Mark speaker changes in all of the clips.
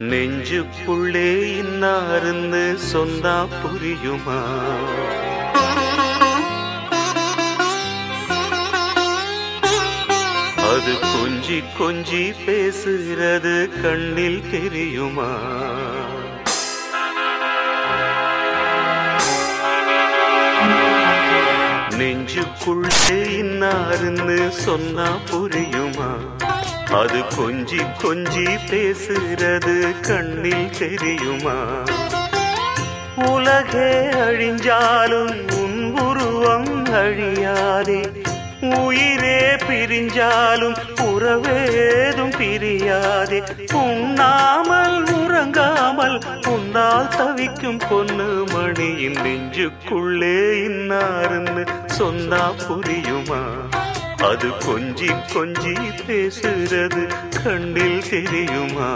Speaker 1: நெஞ்சுக்குள்ளே இன்னாருந்து சொன்னா புரியுமா? அது கொஞ்சி கொஞ்சி பேசுகிறது கண்ணில் தெரியுமா? நெஞ்சுக்குள்ளே இன்னாருன்னு சொன்னா புரியுமா? அது கொஞ்சி கொஞ்சி பேசுகிறது கண்ணில் தெரியுமா? உலகே அழிஞ்சாலும் உன் உருவம் அழியாதே. உயிரே பிரிஞ்சாலும் உறவேதும் பிரியாதே. உண்ணாமல் உறங்காமல் உன்னால் தவிக்கும் பொண்ணு மணியின் நெஞ்சுக்குள்ளே இன்னாருன்னு சொன்னா புரியுமா? அது கொஞ்சி கொஞ்சி பேசுறது கண்ணில் தெரியுமா?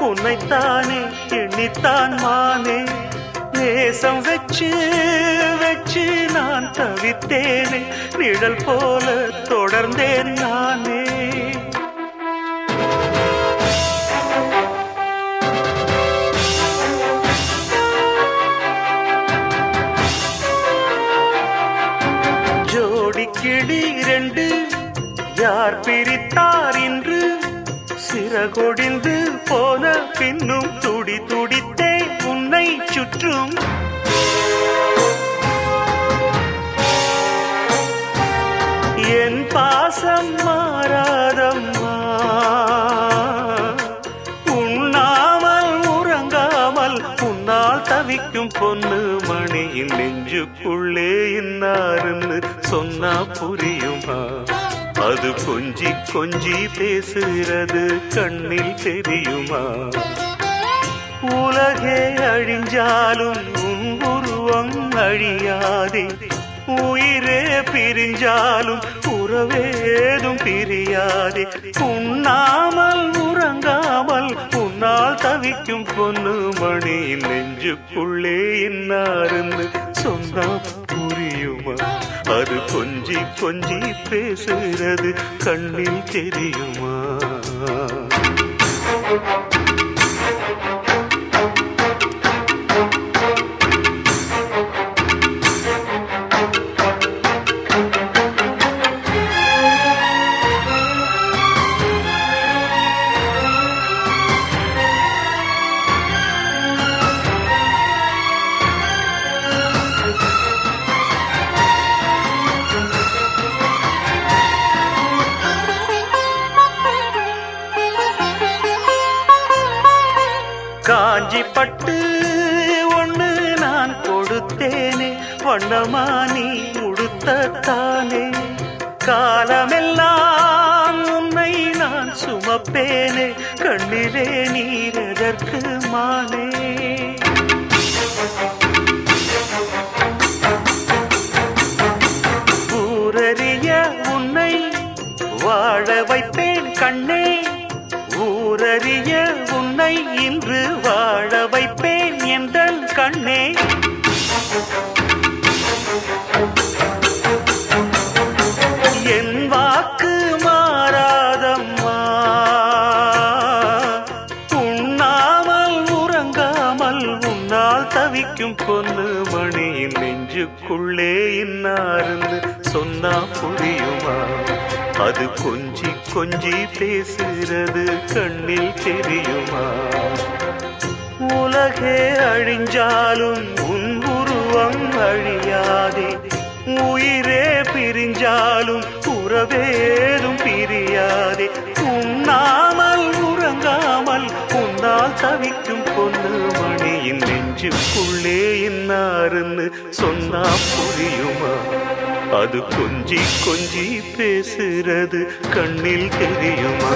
Speaker 1: உன்னைத்தானே எண்ணித்தான் மானே. நேசம் வச்சு வச்சு நான் தவித்தேனே நிழல் போல தொடர்ந்தேன் நானே. ஜோடி கிளி ரெண்டு யார் பிரித்தார் இன்று? சிறகொடிந்து போன பின்னும் துடி துடித்தே உன்னை சுற்றும். என் பாசம் மாறாதம்மா உண்ணாமல் உறங்காமல் உன்னால் தவிக்கும் பொண்ணு மணியின் நெஞ்சுக்குள்ளே இன்னாருன்னு சொன்னா புரியுமா? அது கொஞ்சி கொஞ்சி பேசுகிறது கண்ணில் தெரியுமா? உலகே அழிஞ்சாலும் உன் உருவம் அழியாதே. உயிரே பிரிஞ்சாலும் உறவேதும் பிரியாதே. உண்ணாமல் உறங்காமல் உன்னால் தவிக்கும் பொண்ணு மணி நெஞ்சுக்குள்ளே இன்னாருந்து சொந்தம் அது கொஞ்சி கொஞ்சி பேசுகிறது கண்ணில் தெரியுமா? காஞ்சி பட்டு ஒன்று நான் கொடுத்தேனே. வண்ணமா நீ உடுத்தத்தானே. காலமெல்லாம் உன்னை நான் சுமப்பேனே. கண்ணிலே நீரதற்கு மானே? ஊரறிய உன்னை வாழ வைப்பேன் கண்ணே. ஊரறிய உன்னை இன்று வாழ வைப்பேன் எந்தன் கண்ணே. என் வாக்கு மாறாதம்மா. உண்ணாமல் உறங்காமல் உன்னால் தவிக்கும் பொண்ணு மணியின் நெஞ்சுக்குள்ளே இன்னாருந்து சொன்னா புரியுமா? அது கொஞ்சி கொஞ்சி பேசுகிறது கண்ணில் தெரியுமா? உலகே அழிஞ்சாலும் உன் உருவம் அழியாதே. உயிரே பிரிஞ்சாலும் உறவேதும் பிரியாதே. உண்ணாமல் உறங்காமல் உன்னால் தவிக்கும் பொண்ணு மணியின் நெஞ்சுக்குள்ளே இன்னாருன்னு சொன்னா புரியுமா? அது கொஞ்சி கொஞ்சி பேசுறது கண்ணில் தெரியுமா?